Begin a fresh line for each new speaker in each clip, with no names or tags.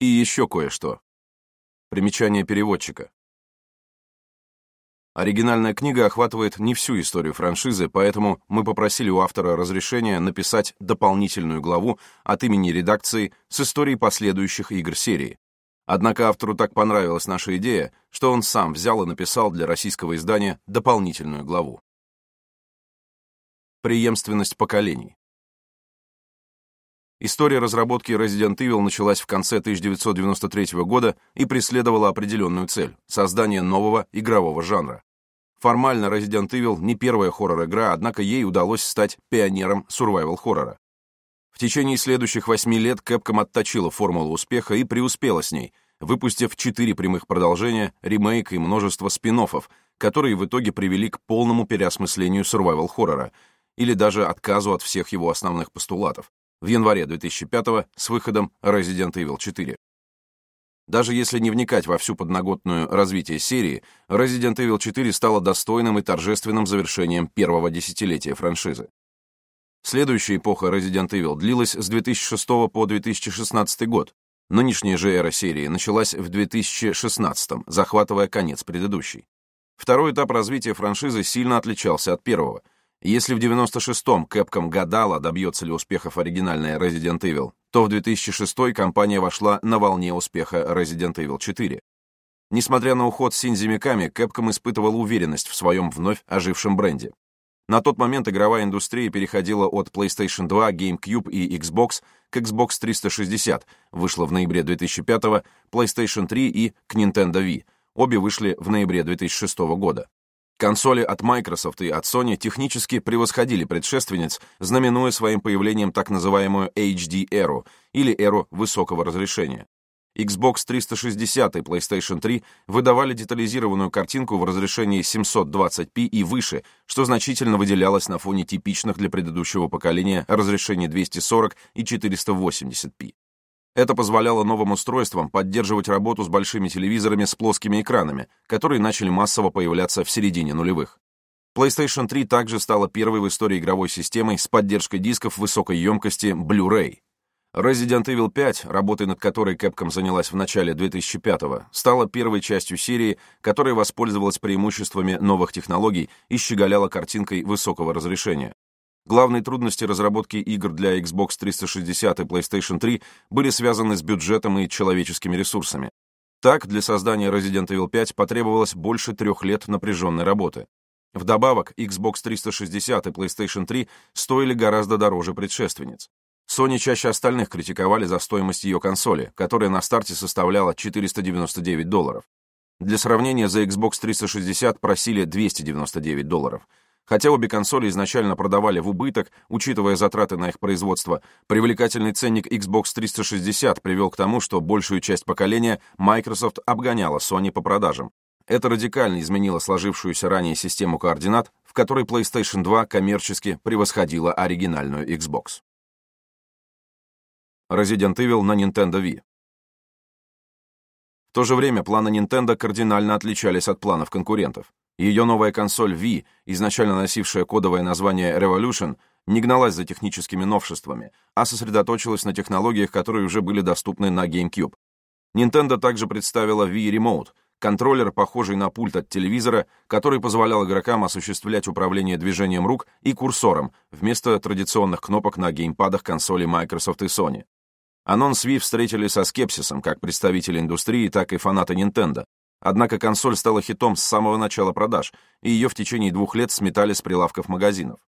И еще кое-что. Примечание переводчика. Оригинальная книга охватывает не всю историю франшизы, поэтому мы попросили у автора разрешения написать дополнительную главу от имени редакции с историей последующих игр серии. Однако автору так понравилась наша идея, что он сам взял и написал для российского издания дополнительную главу. Преемственность поколений. История разработки Resident Evil началась в конце 1993 года и преследовала определенную цель — создание нового игрового жанра. Формально Resident Evil не первая хоррор-игра, однако ей удалось стать пионером survival-хоррора. В течение следующих восьми лет Capcom отточила формулу успеха и преуспела с ней, выпустив четыре прямых продолжения, ремейк и множество спин которые в итоге привели к полному переосмыслению survival-хоррора, или даже отказу от всех его основных постулатов в январе 2005 с выходом Resident Evil 4. Даже если не вникать во всю подноготную развитие серии, Resident Evil 4 стала достойным и торжественным завершением первого десятилетия франшизы. Следующая эпоха Resident Evil длилась с 2006 по 2016 год. Нынешняя же эра серии началась в 2016, захватывая конец предыдущей. Второй этап развития франшизы сильно отличался от первого — если в 96-м Capcom гадала, добьется ли успехов оригинальная Resident Evil, то в 2006 компания вошла на волне успеха Resident Evil 4. Несмотря на уход Синзи Миками, Capcom испытывала уверенность в своем вновь ожившем бренде. На тот момент игровая индустрия переходила от PlayStation 2, GameCube и Xbox к Xbox 360, вышла в ноябре 2005, PlayStation 3 и к Nintendo Wii. Обе вышли в ноябре 2006 года. Консоли от Microsoft и от Sony технически превосходили предшественниц, знаменуя своим появлением так называемую HD-эру, или эру высокого разрешения. Xbox 360 и PlayStation 3 выдавали детализированную картинку в разрешении 720p и выше, что значительно выделялось на фоне типичных для предыдущего поколения разрешений 240 и 480p. Это позволяло новым устройствам поддерживать работу с большими телевизорами с плоскими экранами, которые начали массово появляться в середине нулевых. PlayStation 3 также стала первой в истории игровой системой с поддержкой дисков высокой емкости Blu-ray. Resident Evil 5, работой над которой Capcom занялась в начале 2005-го, стала первой частью серии, которая воспользовалась преимуществами новых технологий и щеголяла картинкой высокого разрешения. Главные трудности разработки игр для Xbox 360 и PlayStation 3 были связаны с бюджетом и человеческими ресурсами. Так, для создания Resident Evil 5 потребовалось больше трех лет напряженной работы. Вдобавок, Xbox 360 и PlayStation 3 стоили гораздо дороже предшественниц. Sony чаще остальных критиковали за стоимость ее консоли, которая на старте составляла 499 долларов. Для сравнения, за Xbox 360 просили 299 долларов — Хотя обе консоли изначально продавали в убыток, учитывая затраты на их производство, привлекательный ценник Xbox 360 привел к тому, что большую часть поколения Microsoft обгоняла Sony по продажам. Это радикально изменило сложившуюся ранее систему координат, в которой PlayStation 2 коммерчески превосходила оригинальную Xbox. Resident Evil на Nintendo Wii. В то же время планы Nintendo кардинально отличались от планов конкурентов. Ее новая консоль Wii, изначально носившая кодовое название Revolution, не гналась за техническими новшествами, а сосредоточилась на технологиях, которые уже были доступны на GameCube. Nintendo также представила Wii Remote, контроллер, похожий на пульт от телевизора, который позволял игрокам осуществлять управление движением рук и курсором вместо традиционных кнопок на геймпадах консолей Microsoft и Sony. Анонс Wii встретили со скепсисом как представители индустрии, так и фанаты Nintendo, Однако консоль стала хитом с самого начала продаж, и ее в течение двух лет сметали с прилавков магазинов.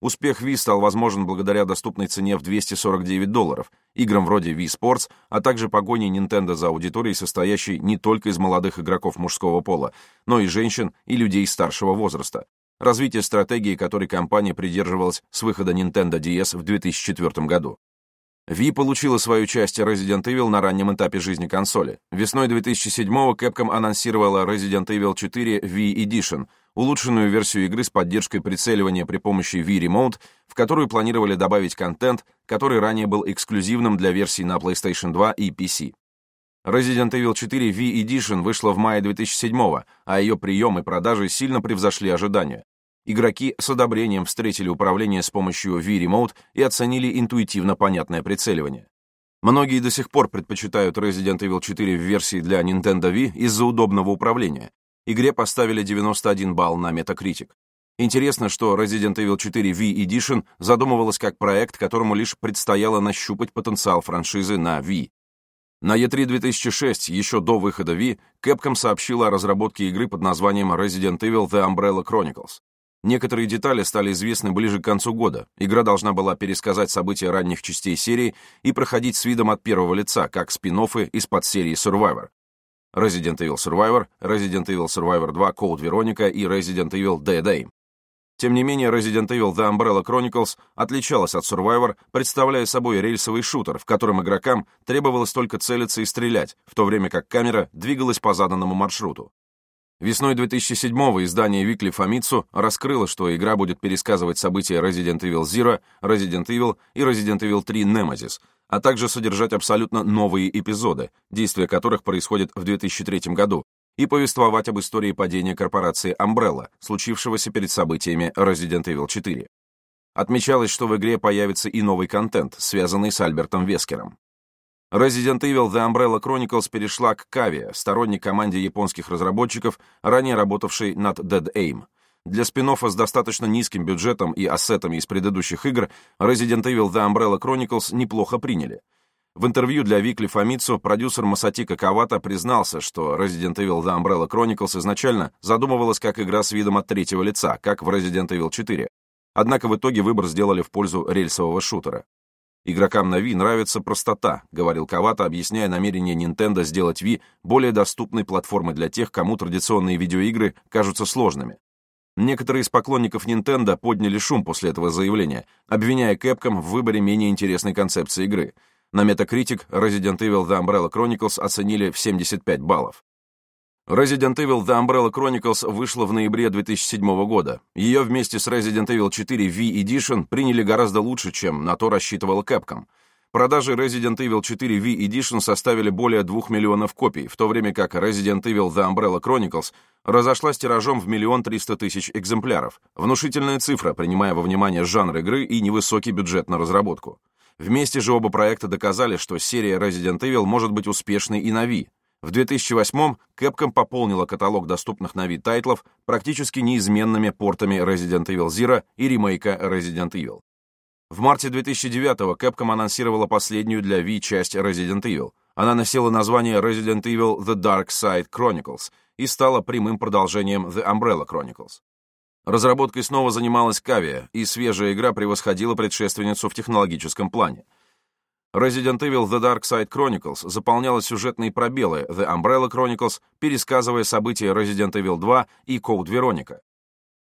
Успех Wii стал возможен благодаря доступной цене в 249 долларов, играм вроде Wii Sports, а также погоне Nintendo за аудиторией, состоящей не только из молодых игроков мужского пола, но и женщин и людей старшего возраста. Развитие стратегии, которой компания придерживалась с выхода Nintendo DS в 2004 году. Wii получила свою часть Resident Evil на раннем этапе жизни консоли. Весной 2007-го Capcom анонсировала Resident Evil 4 Wii Edition, улучшенную версию игры с поддержкой прицеливания при помощи Wii Remote, в которую планировали добавить контент, который ранее был эксклюзивным для версий на PlayStation 2 и PC. Resident Evil 4 Wii Edition вышла в мае 2007-го, а ее прием и продажи сильно превзошли ожидания. Игроки с одобрением встретили управление с помощью Wii Remote и оценили интуитивно понятное прицеливание. Многие до сих пор предпочитают Resident Evil 4 в версии для Nintendo Wii из-за удобного управления. Игре поставили 91 балл на Metacritic. Интересно, что Resident Evil 4 Wii Edition задумывалась как проект, которому лишь предстояло нащупать потенциал франшизы на Wii. На E3 2006, еще до выхода Wii, Capcom сообщила о разработке игры под названием Resident Evil The Umbrella Chronicles. Некоторые детали стали известны ближе к концу года. Игра должна была пересказать события ранних частей серии и проходить с видом от первого лица, как спин из-под серии Survivor. Resident Evil Survivor, Resident Evil Survivor 2 Code Veronica и Resident Evil Aim. Тем не менее, Resident Evil The Umbrella Chronicles отличалась от Survivor, представляя собой рельсовый шутер, в котором игрокам требовалось только целиться и стрелять, в то время как камера двигалась по заданному маршруту. Весной 2007-го издание Weekly Famitsu раскрыло, что игра будет пересказывать события Resident Evil Zero, Resident Evil и Resident Evil 3 Nemesis, а также содержать абсолютно новые эпизоды, действие которых происходит в 2003 году, и повествовать об истории падения корпорации Umbrella, случившегося перед событиями Resident Evil 4. Отмечалось, что в игре появится и новый контент, связанный с Альбертом Вескером. Resident Evil The Umbrella Chronicles перешла к Каве, сторонней команде японских разработчиков, ранее работавшей над Dead Aim. Для спин с достаточно низким бюджетом и ассетами из предыдущих игр Resident Evil The Umbrella Chronicles неплохо приняли. В интервью для Викли Фамицу продюсер Масатика Кавата признался, что Resident Evil The Umbrella Chronicles изначально задумывалась как игра с видом от третьего лица, как в Resident Evil 4. Однако в итоге выбор сделали в пользу рельсового шутера. Игрокам на Wii нравится простота, говорил Кавата, объясняя намерение Nintendo сделать Wii более доступной платформой для тех, кому традиционные видеоигры кажутся сложными. Некоторые из поклонников Nintendo подняли шум после этого заявления, обвиняя Capcom в выборе менее интересной концепции игры. На Metacritic Resident Evil The Umbrella Chronicles оценили в 75 баллов. Resident Evil The Umbrella Chronicles вышла в ноябре 2007 года. Ее вместе с Resident Evil 4 V Edition приняли гораздо лучше, чем на то рассчитывала Capcom. Продажи Resident Evil 4 V Edition составили более 2 миллионов копий, в то время как Resident Evil The Umbrella Chronicles разошлась тиражом в миллион триста тысяч экземпляров. Внушительная цифра, принимая во внимание жанр игры и невысокий бюджет на разработку. Вместе же оба проекта доказали, что серия Resident Evil может быть успешной и на Wii. В 2008-м Capcom пополнила каталог доступных на вид тайтлов практически неизменными портами Resident Evil Zero и ремейка Resident Evil. В марте 2009-го Capcom анонсировала последнюю для Wii часть Resident Evil. Она носила название Resident Evil The Dark Side Chronicles и стала прямым продолжением The Umbrella Chronicles. Разработкой снова занималась Кавия, и свежая игра превосходила предшественницу в технологическом плане — Resident Evil The Dark Side Chronicles заполняла сюжетные пробелы The Umbrella Chronicles, пересказывая события Resident Evil 2 и Code Veronica.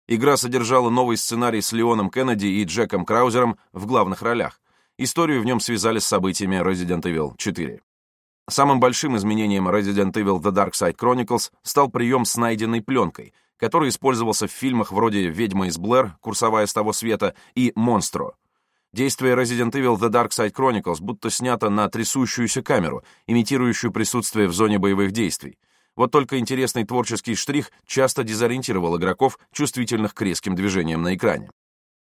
Игра содержала новый сценарий с Леоном Кеннеди и Джеком Краузером в главных ролях. Историю в нем связали с событиями Resident Evil 4. Самым большим изменением Resident Evil The Dark Side Chronicles стал прием с найденной пленкой, который использовался в фильмах вроде «Ведьма из Блэр», «Курсовая с того света» и «Монстро», Действие Resident Evil The Dark Side Chronicles будто снято на трясущуюся камеру, имитирующую присутствие в зоне боевых действий. Вот только интересный творческий штрих часто дезориентировал игроков, чувствительных к резким движениям на экране.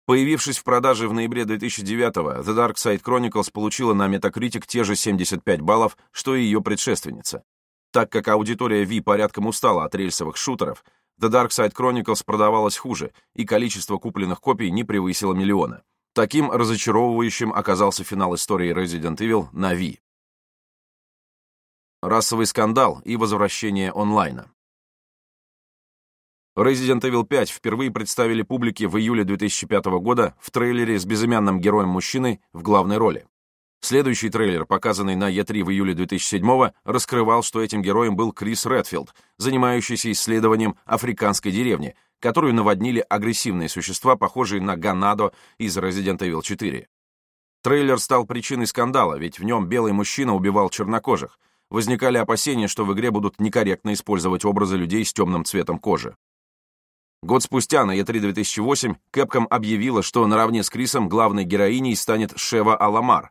Появившись в продаже в ноябре 2009-го, The Dark Side Chronicles получила на Metacritic те же 75 баллов, что и ее предшественница. Так как аудитория Wii порядком устала от рельсовых шутеров, The Dark Side Chronicles продавалась хуже, и количество купленных копий не превысило миллиона. Таким разочаровывающим оказался финал истории Resident Evil на Wii. Расовый скандал и возвращение онлайна. Resident Evil 5 впервые представили публике в июле 2005 года в трейлере с безымянным героем-мужчиной в главной роли. Следующий трейлер, показанный на E3 в июле 2007 раскрывал, что этим героем был Крис Редфилд, занимающийся исследованием африканской деревни, которую наводнили агрессивные существа, похожие на Ганадо из Resident Evil 4. Трейлер стал причиной скандала, ведь в нем белый мужчина убивал чернокожих. Возникали опасения, что в игре будут некорректно использовать образы людей с темным цветом кожи. Год спустя, на E3 2008, Capcom объявила, что наравне с Крисом главной героиней станет Шева Аламар,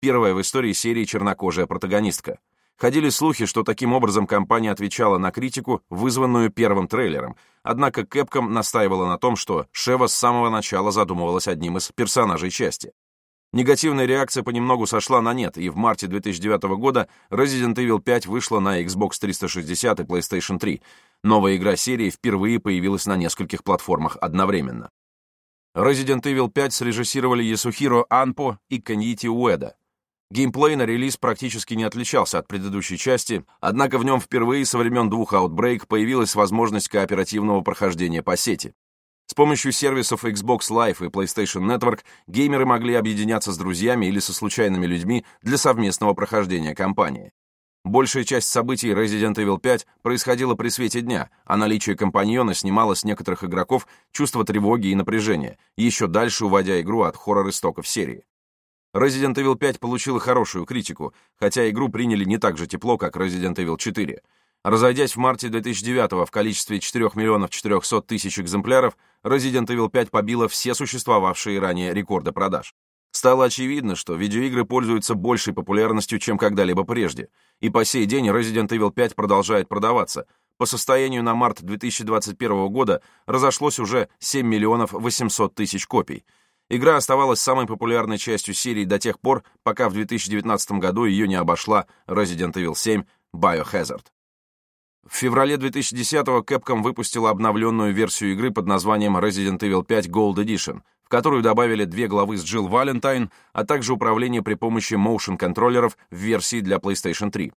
первая в истории серии чернокожая протагонистка. Ходили слухи, что таким образом компания отвечала на критику, вызванную первым трейлером, однако Capcom настаивала на том, что Шева с самого начала задумывалась одним из персонажей части. Негативная реакция понемногу сошла на нет, и в марте 2009 года Resident Evil 5 вышла на Xbox 360 и PlayStation 3. Новая игра серии впервые появилась на нескольких платформах одновременно. Resident Evil 5 срежиссировали Ясухиро Анпо и Каньити Уэда. Геймплей на релиз практически не отличался от предыдущей части, однако в нем впервые со времен двух Outbreak появилась возможность кооперативного прохождения по сети. С помощью сервисов Xbox Live и PlayStation Network геймеры могли объединяться с друзьями или со случайными людьми для совместного прохождения кампании. Большая часть событий Resident Evil 5 происходила при свете дня, а наличие компаньона снимало с некоторых игроков чувство тревоги и напряжения, еще дальше уводя игру от хоррор-истоков серии. Resident Evil 5 получила хорошую критику, хотя игру приняли не так же тепло, как Resident Evil 4. Разойдясь в марте 2009 в количестве 4 миллионов 400 тысяч экземпляров, Resident Evil 5 побила все существовавшие ранее рекорды продаж. Стало очевидно, что видеоигры пользуются большей популярностью, чем когда-либо прежде, и по сей день Resident Evil 5 продолжает продаваться. По состоянию на март 2021 года разошлось уже 7 миллионов 800 тысяч копий. Игра оставалась самой популярной частью серии до тех пор, пока в 2019 году ее не обошла Resident Evil 7 Biohazard. В феврале 2010-го Capcom выпустила обновленную версию игры под названием Resident Evil 5 Gold Edition, в которую добавили две главы с Джилл Валентайн, а также управление при помощи моушен-контроллеров в версии для PlayStation 3.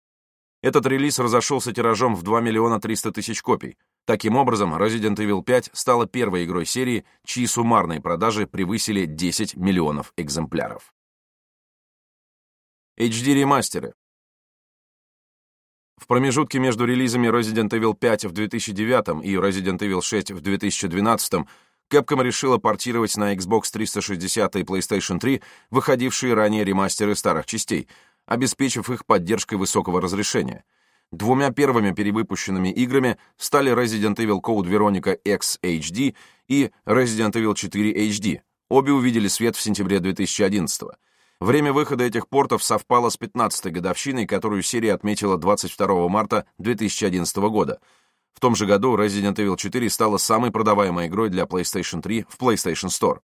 Этот релиз разошелся тиражом в 2 миллиона 300 тысяч копий. Таким образом, Resident Evil 5 стала первой игрой серии, чьи суммарные продажи превысили 10 миллионов экземпляров. HD-ремастеры. В промежутке между релизами Resident Evil 5 в 2009 и Resident Evil 6 в 2012 Capcom решила портировать на Xbox 360 и PlayStation 3 выходившие ранее ремастеры старых частей, обеспечив их поддержкой высокого разрешения. Двумя первыми перевыпущенными играми стали Resident Evil Code Veronica X HD и Resident Evil 4 HD. Обе увидели свет в сентябре 2011 года. Время выхода этих портов совпало с 15-й годовщиной, которую серия отметила 22 марта 2011 года. В том же году Resident Evil 4 стала самой продаваемой игрой для PlayStation 3 в PlayStation Store.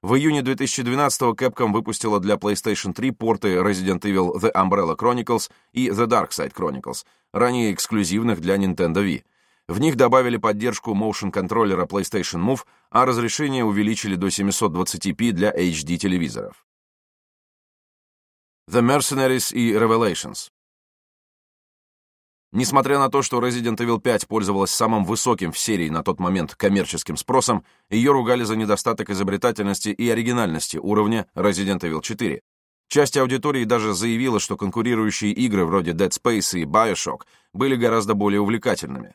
В июне 2012-го Capcom выпустила для PlayStation 3 порты Resident Evil The Umbrella Chronicles и The Dark Side Chronicles, ранее эксклюзивных для Nintendo Wii. В них добавили поддержку моушен-контроллера PlayStation Move, а разрешение увеличили до 720p для HD-телевизоров. The Mercenaries и Revelations. Несмотря на то, что Resident Evil 5 пользовалась самым высоким в серии на тот момент коммерческим спросом, ее ругали за недостаток изобретательности и оригинальности уровня Resident Evil 4. Часть аудитории даже заявила, что конкурирующие игры вроде Dead Space и Bioshock были гораздо более увлекательными.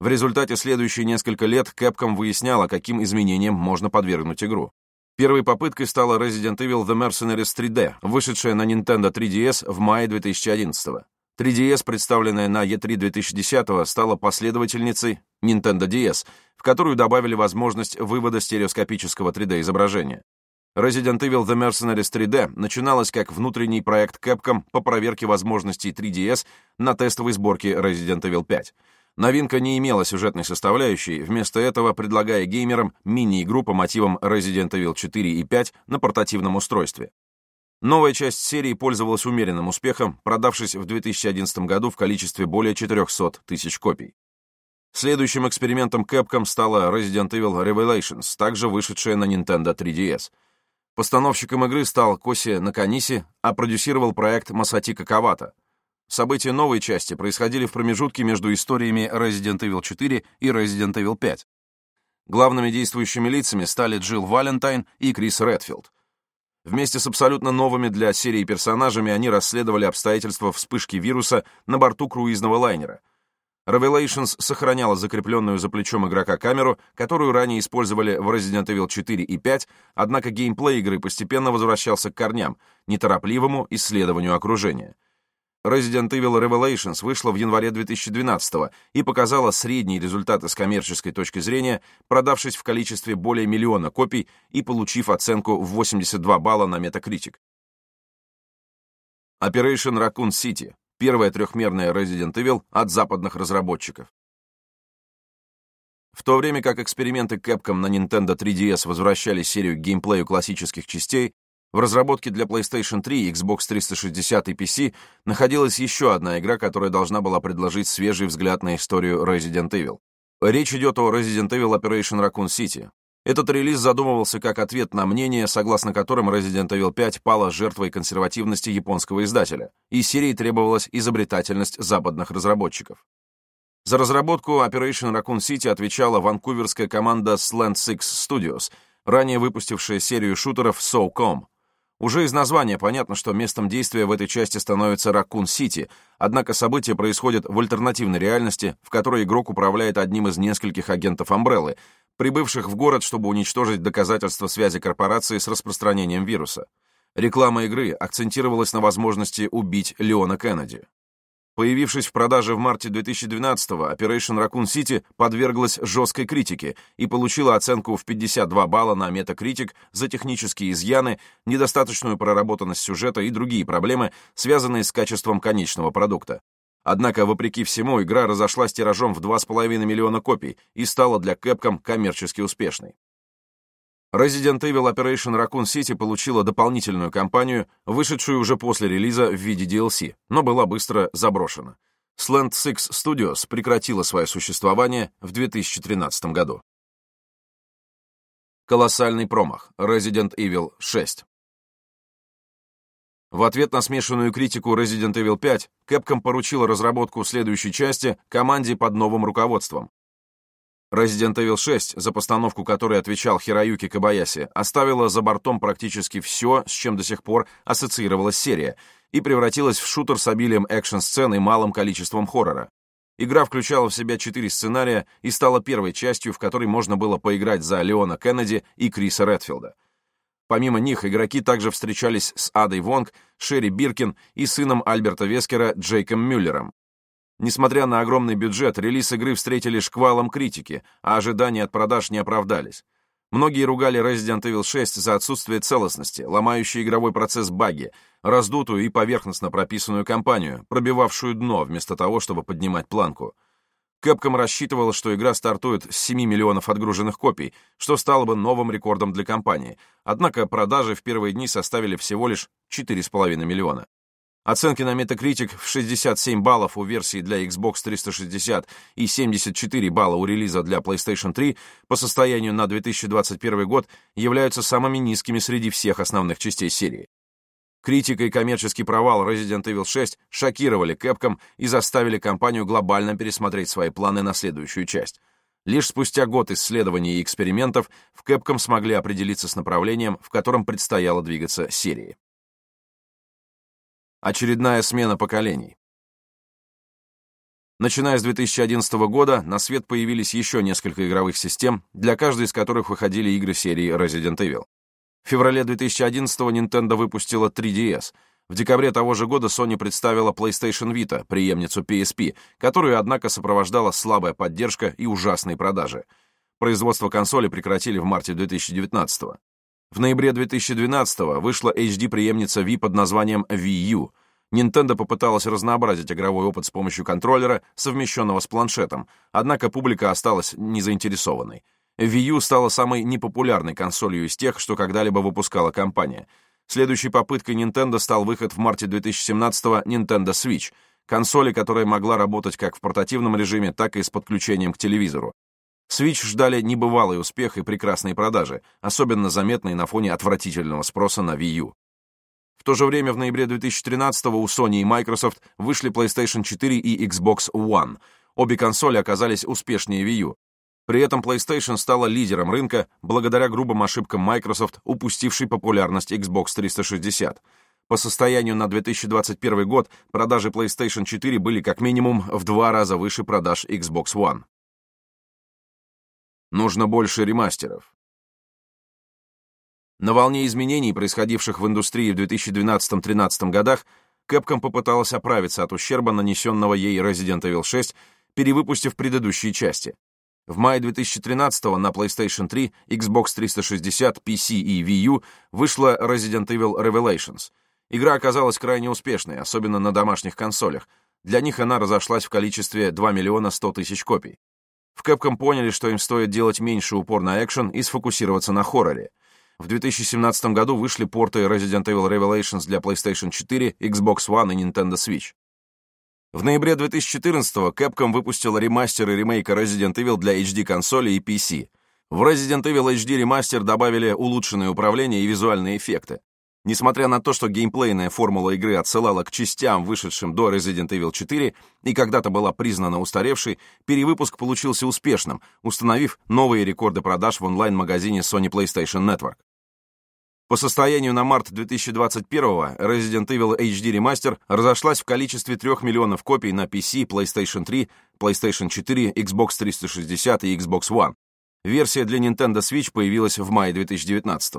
В результате следующие несколько лет Capcom выясняла, каким изменениям можно подвергнуть игру. Первой попыткой стала Resident Evil The Mercenaries 3D, вышедшая на Nintendo 3DS в мае 2011 -го. 3DS, представленная на E3 2010 стала последовательницей Nintendo DS, в которую добавили возможность вывода стереоскопического 3D-изображения. Resident Evil The Mercenaries 3D начиналась как внутренний проект Capcom по проверке возможностей 3DS на тестовой сборке Resident Evil 5. Новинка не имела сюжетной составляющей, вместо этого предлагая геймерам мини-игру по мотивам Resident Evil 4 и 5 на портативном устройстве. Новая часть серии пользовалась умеренным успехом, продавшись в 2011 году в количестве более 400 тысяч копий. Следующим экспериментом Capcom стала Resident Evil Revelations, также вышедшая на Nintendo 3DS. Постановщиком игры стал Коси Наканиси, а продюсировал проект Масатика Кавата — События новой части происходили в промежутке между историями Resident Evil 4 и Resident Evil 5. Главными действующими лицами стали Джилл Валентайн и Крис Редфилд. Вместе с абсолютно новыми для серии персонажами они расследовали обстоятельства вспышки вируса на борту круизного лайнера. Revelations сохраняла закрепленную за плечом игрока камеру, которую ранее использовали в Resident Evil 4 и 5, однако геймплей игры постепенно возвращался к корням, неторопливому исследованию окружения. Resident Evil Revelations вышла в январе 2012 и показала средние результаты с коммерческой точки зрения, продавшись в количестве более миллиона копий и получив оценку в 82 балла на Metacritic. Operation Raccoon City — первая трехмерная Resident Evil от западных разработчиков. В то время как эксперименты Capcom на Nintendo 3DS возвращали серию к геймплею классических частей, В разработке для PlayStation 3, Xbox 360 и PC находилась еще одна игра, которая должна была предложить свежий взгляд на историю Resident Evil. Речь идет о Resident Evil Operation Raccoon City. Этот релиз задумывался как ответ на мнение, согласно которым Resident Evil 5 пала жертвой консервативности японского издателя, и серии требовалась изобретательность западных разработчиков. За разработку Operation Raccoon City отвечала ванкуверская команда Slant Six Studios, ранее выпустившая серию шутеров SOCOM. Уже из названия понятно, что местом действия в этой части становится Раккун-Сити, однако события происходят в альтернативной реальности, в которой игрок управляет одним из нескольких агентов Амбреллы, прибывших в город, чтобы уничтожить доказательства связи корпорации с распространением вируса. Реклама игры акцентировалась на возможности убить Леона Кеннеди. Появившись в продаже в марте 2012-го, Operation Raccoon City подверглась жесткой критике и получила оценку в 52 балла на Metacritic за технические изъяны, недостаточную проработанность сюжета и другие проблемы, связанные с качеством конечного продукта. Однако, вопреки всему, игра разошлась тиражом в 2,5 миллиона копий и стала для Capcom коммерчески успешной. Resident Evil Operation Raccoon City получила дополнительную кампанию, вышедшую уже после релиза в виде DLC, но была быстро заброшена. Slant Six Studios прекратила свое существование в 2013 году. Колоссальный промах. Resident Evil 6. В ответ на смешанную критику Resident Evil 5, Capcom поручила разработку следующей части команде под новым руководством. Resident Evil 6, за постановку которой отвечал Хироюки Кабаяси, оставила за бортом практически все, с чем до сих пор ассоциировалась серия, и превратилась в шутер с обилием экшн-сцен и малым количеством хоррора. Игра включала в себя четыре сценария и стала первой частью, в которой можно было поиграть за Леона Кеннеди и Криса Редфилда. Помимо них, игроки также встречались с Адой Вонг, Шерри Биркин и сыном Альберта Вескера Джейком Мюллером. Несмотря на огромный бюджет, релиз игры встретили шквалом критики, а ожидания от продаж не оправдались. Многие ругали Resident Evil 6 за отсутствие целостности, ломающий игровой процесс баги, раздутую и поверхностно прописанную кампанию, пробивавшую дно вместо того, чтобы поднимать планку. Capcom рассчитывала, что игра стартует с 7 миллионов отгруженных копий, что стало бы новым рекордом для компании. Однако продажи в первые дни составили всего лишь 4,5 миллиона. Оценки на Metacritic в 67 баллов у версии для Xbox 360 и 74 балла у релиза для PlayStation 3 по состоянию на 2021 год являются самыми низкими среди всех основных частей серии. Критика и коммерческий провал Resident Evil 6 шокировали Capcom и заставили компанию глобально пересмотреть свои планы на следующую часть. Лишь спустя год исследований и экспериментов в Capcom смогли определиться с направлением, в котором предстояло двигаться серии. Очередная смена поколений. Начиная с 2011 года на свет появились еще несколько игровых систем, для каждой из которых выходили игры серии Resident Evil. В феврале 2011 Nintendo выпустила 3DS. В декабре того же года Sony представила PlayStation Vita, преемницу PSP, которую, однако, сопровождала слабая поддержка и ужасные продажи. Производство консоли прекратили в марте 2019 -го. В ноябре 2012 вышла HD-преемница Wii под названием Wii U. Nintendo попыталась разнообразить игровой опыт с помощью контроллера, совмещенного с планшетом, однако публика осталась незаинтересованной. Wii U стала самой непопулярной консолью из тех, что когда-либо выпускала компания. Следующей попыткой Nintendo стал выход в марте 2017-го Nintendo Switch, консоли, которая могла работать как в портативном режиме, так и с подключением к телевизору. Switch ждали небывалый успех и прекрасные продажи, особенно заметные на фоне отвратительного спроса на Wii U. В то же время в ноябре 2013 у Sony и Microsoft вышли PlayStation 4 и Xbox One. Обе консоли оказались успешнее Wii U. При этом PlayStation стала лидером рынка благодаря грубым ошибкам Microsoft, упустившей популярность Xbox 360. По состоянию на 2021 год продажи PlayStation 4 были как минимум в два раза выше продаж Xbox One. Нужно больше ремастеров. На волне изменений, происходивших в индустрии в 2012-13 годах, Capcom попыталась оправиться от ущерба, нанесенного ей Resident Evil 6, перевыпустив предыдущие части. В мае 2013 на PlayStation 3, Xbox 360, PC и Wii U вышла Resident Evil Revelations. Игра оказалась крайне успешной, особенно на домашних консолях. Для них она разошлась в количестве 2 миллиона 100 тысяч копий. В Capcom поняли, что им стоит делать меньше упор на экшен и сфокусироваться на хорроре. В 2017 году вышли порты Resident Evil Revelations для PlayStation 4, Xbox One и Nintendo Switch. В ноябре 2014-го Capcom выпустила ремастер и ремейк Resident Evil для HD-консоли и PC. В Resident Evil HD ремастер добавили улучшенное управление и визуальные эффекты. Несмотря на то, что геймплейная формула игры отсылала к частям, вышедшим до Resident Evil 4, и когда-то была признана устаревшей, перевыпуск получился успешным, установив новые рекорды продаж в онлайн-магазине Sony PlayStation Network. По состоянию на март 2021 Resident Evil HD Remaster разошлась в количестве 3 миллионов копий на PC, PlayStation 3, PlayStation 4, Xbox 360 и Xbox One. Версия для Nintendo Switch появилась в мае 2019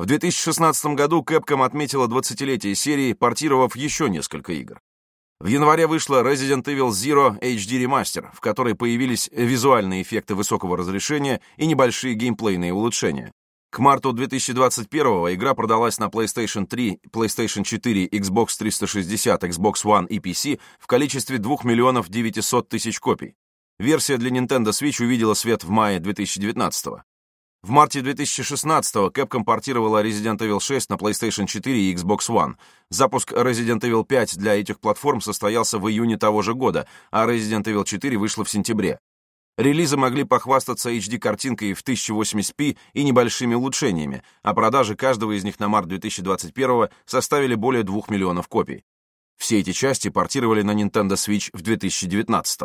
В 2016 году Capcom отметила 20-летие серии, портировав еще несколько игр. В январе вышла Resident Evil Zero HD Remaster, в которой появились визуальные эффекты высокого разрешения и небольшие геймплейные улучшения. К марту 2021 игра продалась на PlayStation 3, PlayStation 4, Xbox 360, Xbox One и PC в количестве 2 миллионов 900 тысяч копий. Версия для Nintendo Switch увидела свет в мае 2019 В марте 2016 Capcom портировала Resident Evil 6 на PlayStation 4 и Xbox One. Запуск Resident Evil 5 для этих платформ состоялся в июне того же года, а Resident Evil 4 вышла в сентябре. Релизы могли похвастаться HD-картинкой в 1080p и небольшими улучшениями, а продажи каждого из них на март 2021 составили более 2 миллионов копий. Все эти части портировали на Nintendo Switch в 2019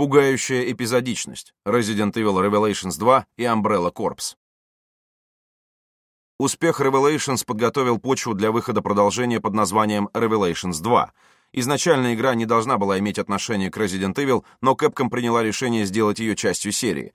Пугающая эпизодичность. Resident Evil Revelations 2 и Umbrella Corps. Успех Revelations подготовил почву для выхода продолжения под названием Revelations 2 — Изначально игра не должна была иметь отношения к Resident Evil, но Capcom приняла решение сделать ее частью серии.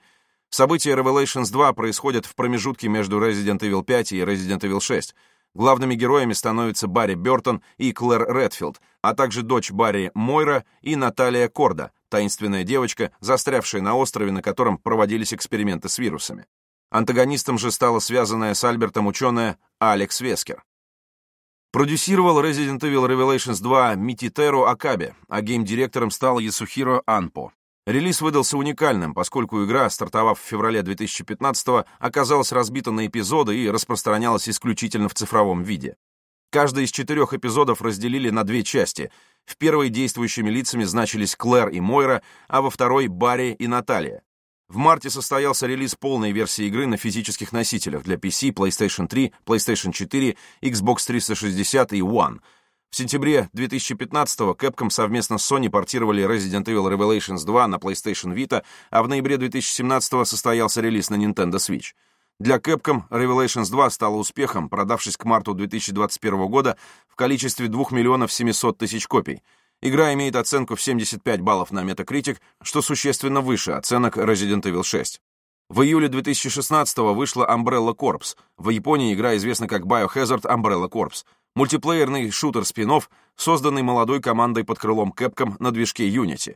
События Revelations 2 происходят в промежутке между Resident Evil 5 и Resident Evil 6. Главными героями становятся Барри Бёртон и Клэр Редфилд, а также дочь Барри Мойра и Наталия Корда, таинственная девочка, застрявшая на острове, на котором проводились эксперименты с вирусами. Антагонистом же стала связанная с Альбертом ученая Алекс Вескер. Продюсировал Resident Evil Revelations 2 Мититеру Акабе, а гейм-директором стал Ясухиро Анпо. Релиз выдался уникальным, поскольку игра, стартовав в феврале 2015-го, оказалась разбита на эпизоды и распространялась исключительно в цифровом виде. Каждый из четырех эпизодов разделили на две части. В первой действующими лицами значились Клэр и Мойра, а во второй — Барри и Наталья. В марте состоялся релиз полной версии игры на физических носителях для PC, PlayStation 3, PlayStation 4, Xbox 360 и One. В сентябре 2015-го Capcom совместно с Sony портировали Resident Evil Revelations 2 на PlayStation Vita, а в ноябре 2017-го состоялся релиз на Nintendo Switch. Для Capcom Revelations 2 стала успехом, продавшись к марту 2021 года в количестве 2 миллионов 700 тысяч копий — Игра имеет оценку в 75 баллов на Metacritic, что существенно выше оценок Resident Evil 6. В июле 2016 вышла Umbrella Corps. В Японии игра известна как Biohazard Umbrella Corps. Мультиплеерный шутер-спин созданный молодой командой под крылом Capcom на движке Unity.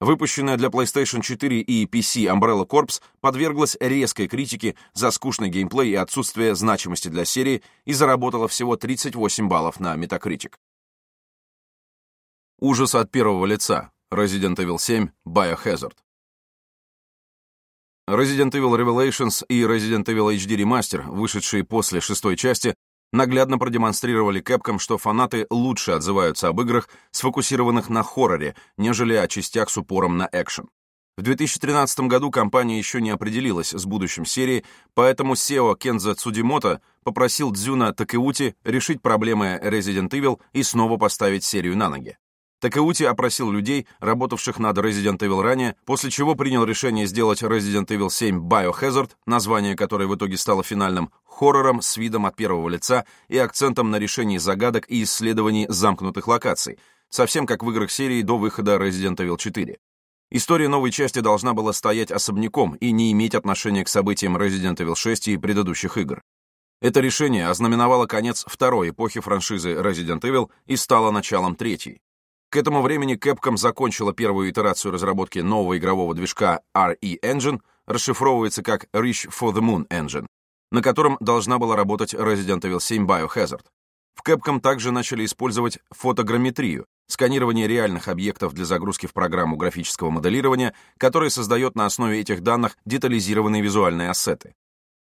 Выпущенная для PlayStation 4 и PC Umbrella Corps подверглась резкой критике за скучный геймплей и отсутствие значимости для серии и заработала всего 38 баллов на Metacritic. Ужас от первого лица. Resident Evil 7 Biohazard. Resident Evil Revelations и Resident Evil HD Remaster, вышедшие после шестой части, наглядно продемонстрировали Capcom, что фанаты лучше отзываются об играх, сфокусированных на хорроре, нежели о частях с упором на экшен. В 2013 году компания еще не определилась с будущим серии, поэтому SEO Кенза Цудимото попросил Дзюна Такеути решить проблемы Resident Evil и снова поставить серию на ноги. Такаути опросил людей, работавших над Resident Evil ранее, после чего принял решение сделать Resident Evil 7 Biohazard, название которой в итоге стало финальным, хоррором с видом от первого лица и акцентом на решении загадок и исследовании замкнутых локаций, совсем как в играх серии до выхода Resident Evil 4. История новой части должна была стоять особняком и не иметь отношения к событиям Resident Evil 6 и предыдущих игр. Это решение ознаменовало конец второй эпохи франшизы Resident Evil и стало началом третьей. К этому времени Capcom закончила первую итерацию разработки нового игрового движка RE Engine, расшифровывается как Reach for the Moon Engine, на котором должна была работать Resident Evil 7 Biohazard. В Capcom также начали использовать фотограмметрию, сканирование реальных объектов для загрузки в программу графического моделирования, которая создает на основе этих данных детализированные визуальные ассеты.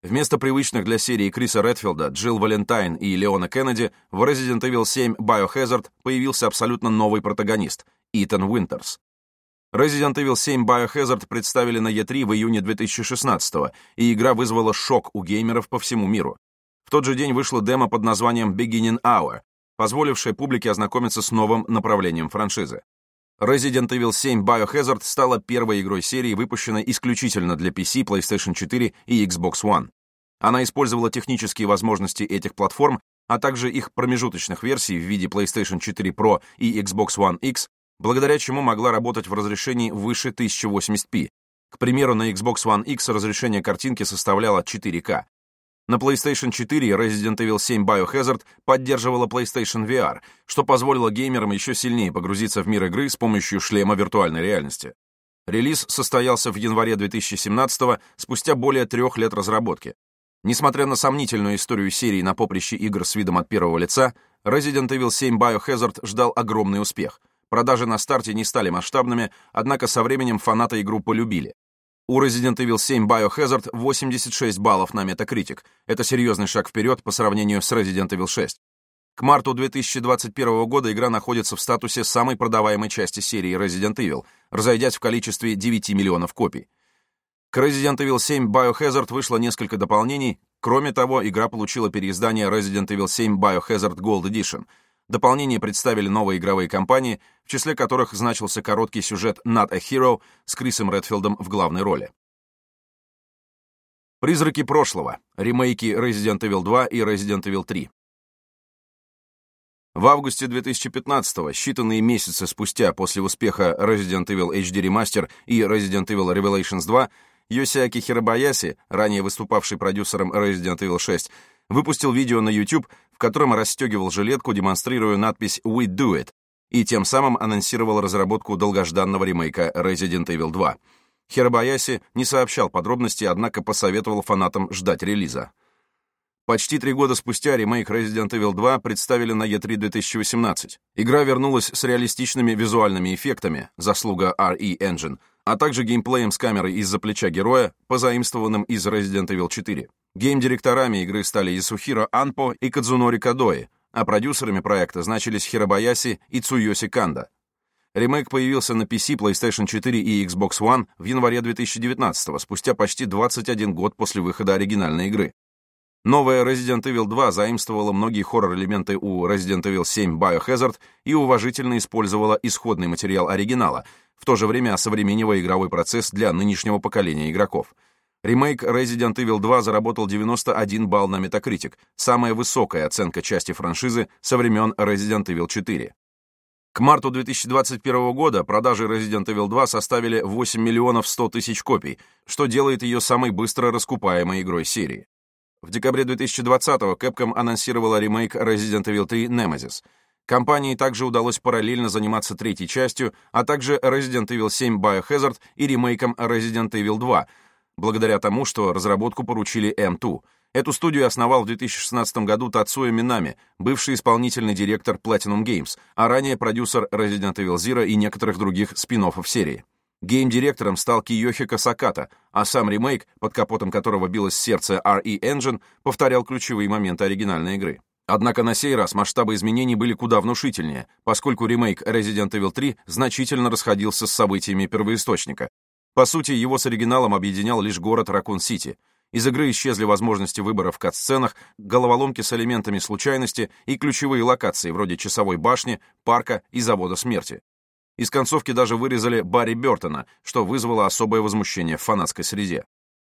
Вместо привычных для серии Криса Редфилда, Джилл Валентайн и Леона Кеннеди в Resident Evil 7 Biohazard появился абсолютно новый протагонист — Итан Уинтерс. Resident Evil 7 Biohazard представили на E3 в июне 2016 и игра вызвала шок у геймеров по всему миру. В тот же день вышло демо под названием Beginning Hour, позволившее публике ознакомиться с новым направлением франшизы. Resident Evil 7 Biohazard стала первой игрой серии, выпущенной исключительно для PC, PlayStation 4 и Xbox One. Она использовала технические возможности этих платформ, а также их промежуточных версий в виде PlayStation 4 Pro и Xbox One X, благодаря чему могла работать в разрешении выше 1080p. К примеру, на Xbox One X разрешение картинки составляло 4К. На PlayStation 4 Resident Evil 7 Biohazard поддерживала PlayStation VR, что позволило геймерам еще сильнее погрузиться в мир игры с помощью шлема виртуальной реальности. Релиз состоялся в январе 2017 спустя более трех лет разработки. Несмотря на сомнительную историю серии на поприще игр с видом от первого лица, Resident Evil 7 Biohazard ждал огромный успех. Продажи на старте не стали масштабными, однако со временем фанаты игру полюбили. У Resident Evil 7 Biohazard 86 баллов на Metacritic. Это серьезный шаг вперед по сравнению с Resident Evil 6. К марту 2021 года игра находится в статусе самой продаваемой части серии Resident Evil, разойдясь в количестве 9 миллионов копий. К Resident Evil 7 Biohazard вышло несколько дополнений, кроме того, игра получила переиздание Resident Evil 7 Biohazard Gold Edition — Дополнение представили новые игровые кампании, в числе которых значился короткий сюжет «Not a Hero» с Крисом Редфилдом в главной роли. Призраки прошлого. Ремейки Resident Evil 2 и Resident Evil 3. В августе 2015-го, считанные месяцы спустя после успеха Resident Evil HD Remaster и Resident Evil Revelations 2, Йосиаки Хиробаяси, ранее выступавший продюсером Resident Evil 6, выпустил видео на YouTube, в котором расстегивал жилетку, демонстрируя надпись «We do it», и тем самым анонсировал разработку долгожданного ремейка Resident Evil 2. Хиробаяси не сообщал подробностей, однако посоветовал фанатам ждать релиза. Почти три года спустя ремейк Resident Evil 2 представили на E3 2018. Игра вернулась с реалистичными визуальными эффектами, заслуга RE Engine, а также геймплеем с камерой из-за плеча героя, позаимствованным из Resident Evil 4. Гейм-директорами игры стали Ясухиро Анпо и Кадзунори Кадои, а продюсерами проекта значились Хиробаяси и Цуйоси Канда. Ремейк появился на PC, PlayStation 4 и Xbox One в январе 2019 спустя почти 21 год после выхода оригинальной игры. Новая Resident Evil 2 заимствовала многие хоррор-элементы у Resident Evil 7 Biohazard и уважительно использовала исходный материал оригинала, в то же время осовременивая игровой процесс для нынешнего поколения игроков — Ремейк Resident Evil 2 заработал 91 балл на Metacritic, самая высокая оценка части франшизы со времен Resident Evil 4. К марту 2021 года продажи Resident Evil 2 составили 8 миллионов 100 тысяч копий, что делает ее самой быстро раскупаемой игрой серии. В декабре 2020-го Capcom анонсировала ремейк Resident Evil 3 Nemesis. Компании также удалось параллельно заниматься третьей частью, а также Resident Evil 7 Biohazard и ремейком Resident Evil 2, благодаря тому, что разработку поручили M2. Эту студию основал в 2016 году Тацуя Минами, бывший исполнительный директор Platinum Games, а ранее продюсер Resident Evil Zero и некоторых других спин серии. Гейм-директором стал Киёхико Саката, а сам ремейк, под капотом которого билось сердце RE Engine, повторял ключевые моменты оригинальной игры. Однако на сей раз масштабы изменений были куда внушительнее, поскольку ремейк Resident Evil 3 значительно расходился с событиями первоисточника, по сути, его с оригиналом объединял лишь город Ракун-Сити. Из игры исчезли возможности выбора в кат-сценах, головоломки с элементами случайности и ключевые локации, вроде часовой башни, парка и завода смерти. Из концовки даже вырезали Барри Бёртона, что вызвало особое возмущение в фанатской среде.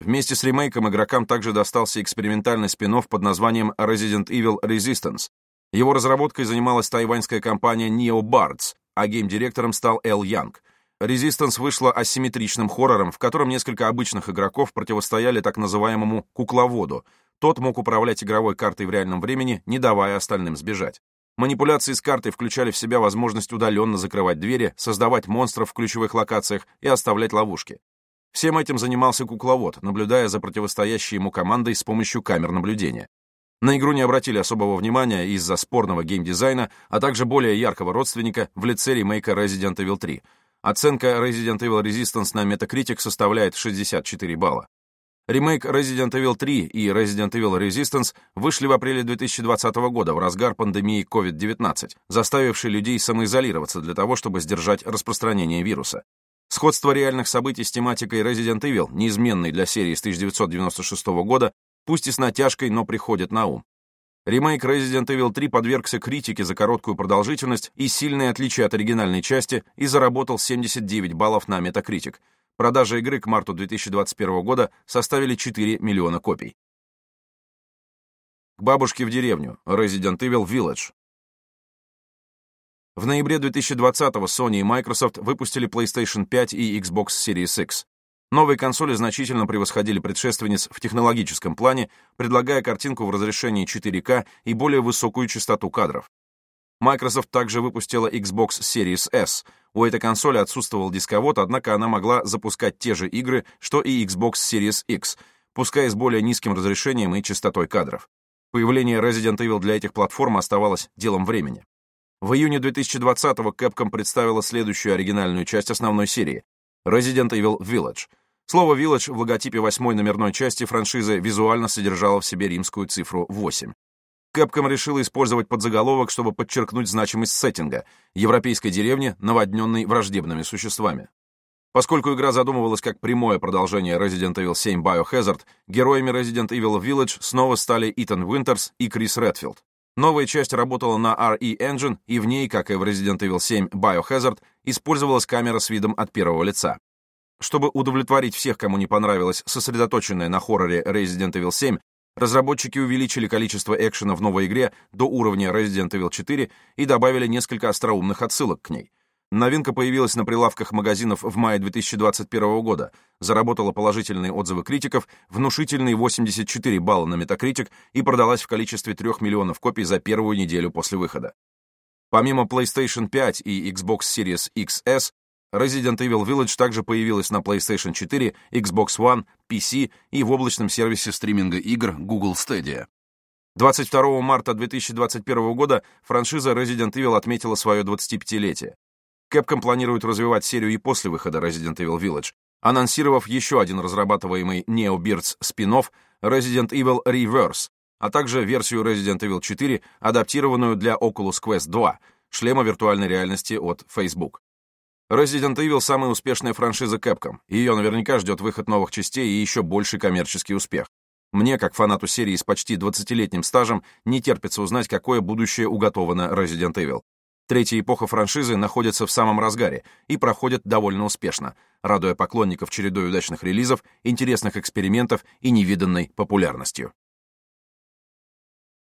Вместе с ремейком игрокам также достался экспериментальный спин под названием Resident Evil Resistance. Его разработкой занималась тайваньская компания Neo Bards, а гейм-директором стал Эл Янг — Resistance вышла асимметричным хоррором, в котором несколько обычных игроков противостояли так называемому «кукловоду». Тот мог управлять игровой картой в реальном времени, не давая остальным сбежать. Манипуляции с картой включали в себя возможность удаленно закрывать двери, создавать монстров в ключевых локациях и оставлять ловушки. Всем этим занимался кукловод, наблюдая за противостоящей ему командой с помощью камер наблюдения. На игру не обратили особого внимания из-за спорного геймдизайна, а также более яркого родственника в лице ремейка Resident Evil 3, Оценка Resident Evil Resistance на Metacritic составляет 64 балла. Ремейк Resident Evil 3 и Resident Evil Resistance вышли в апреле 2020 года в разгар пандемии COVID-19, заставившей людей самоизолироваться для того, чтобы сдержать распространение вируса. Сходство реальных событий с тематикой Resident Evil, неизменной для серии с 1996 года, пусть и с натяжкой, но приходит на ум. Ремейк Resident Evil 3 подвергся критике за короткую продолжительность и сильные отличия от оригинальной части и заработал 79 баллов на Metacritic. Продажи игры к марту 2021 года составили 4 миллиона копий. К бабушке в деревню. Resident Evil Village. В ноябре 2020-го Sony и Microsoft выпустили PlayStation 5 и Xbox Series X. Новые консоли значительно превосходили предшественниц в технологическом плане, предлагая картинку в разрешении 4К и более высокую частоту кадров. Microsoft также выпустила Xbox Series S. У этой консоли отсутствовал дисковод, однако она могла запускать те же игры, что и Xbox Series X, пускай с более низким разрешением и частотой кадров. Появление Resident Evil для этих платформ оставалось делом времени. В июне 2020-го Capcom представила следующую оригинальную часть основной серии — Resident Evil Village. Слово «Village» в логотипе восьмой номерной части франшизы визуально содержало в себе римскую цифру 8. Capcom решила использовать подзаголовок, чтобы подчеркнуть значимость сеттинга — европейской деревни, наводненной враждебными существами. Поскольку игра задумывалась как прямое продолжение Resident Evil 7 Biohazard, героями Resident Evil Village снова стали Итан Уинтерс и Крис Редфилд. Новая часть работала на RE Engine, и в ней, как и в Resident Evil 7 Biohazard, использовалась камера с видом от первого лица. Чтобы удовлетворить всех, кому не понравилась сосредоточенная на хорроре Resident Evil 7, разработчики увеличили количество экшена в новой игре до уровня Resident Evil 4 и добавили несколько остроумных отсылок к ней. Новинка появилась на прилавках магазинов в мае 2021 года, заработала положительные отзывы критиков, внушительные 84 балла на Metacritic и продалась в количестве 3 миллионов копий за первую неделю после выхода. Помимо PlayStation 5 и Xbox Series XS, Resident Evil Village также появилась на PlayStation 4, Xbox One, PC и в облачном сервисе стриминга игр Google Stadia. 22 марта 2021 года франшиза Resident Evil отметила свое 25-летие. Capcom планирует развивать серию и после выхода Resident Evil Village, анонсировав еще один разрабатываемый NeoBeards спин-офф Resident Evil Reverse, а также версию Resident Evil 4, адаптированную для Oculus Quest 2, шлема виртуальной реальности от Facebook. Resident Evil — самая успешная франшиза Capcom, и ее наверняка ждет выход новых частей и еще больший коммерческий успех. Мне, как фанату серии с почти 20-летним стажем, не терпится узнать, какое будущее уготовано Resident Evil. Третья эпоха франшизы находится в самом разгаре и проходит довольно успешно, радуя поклонников чередой удачных релизов, интересных экспериментов и невиданной популярностью.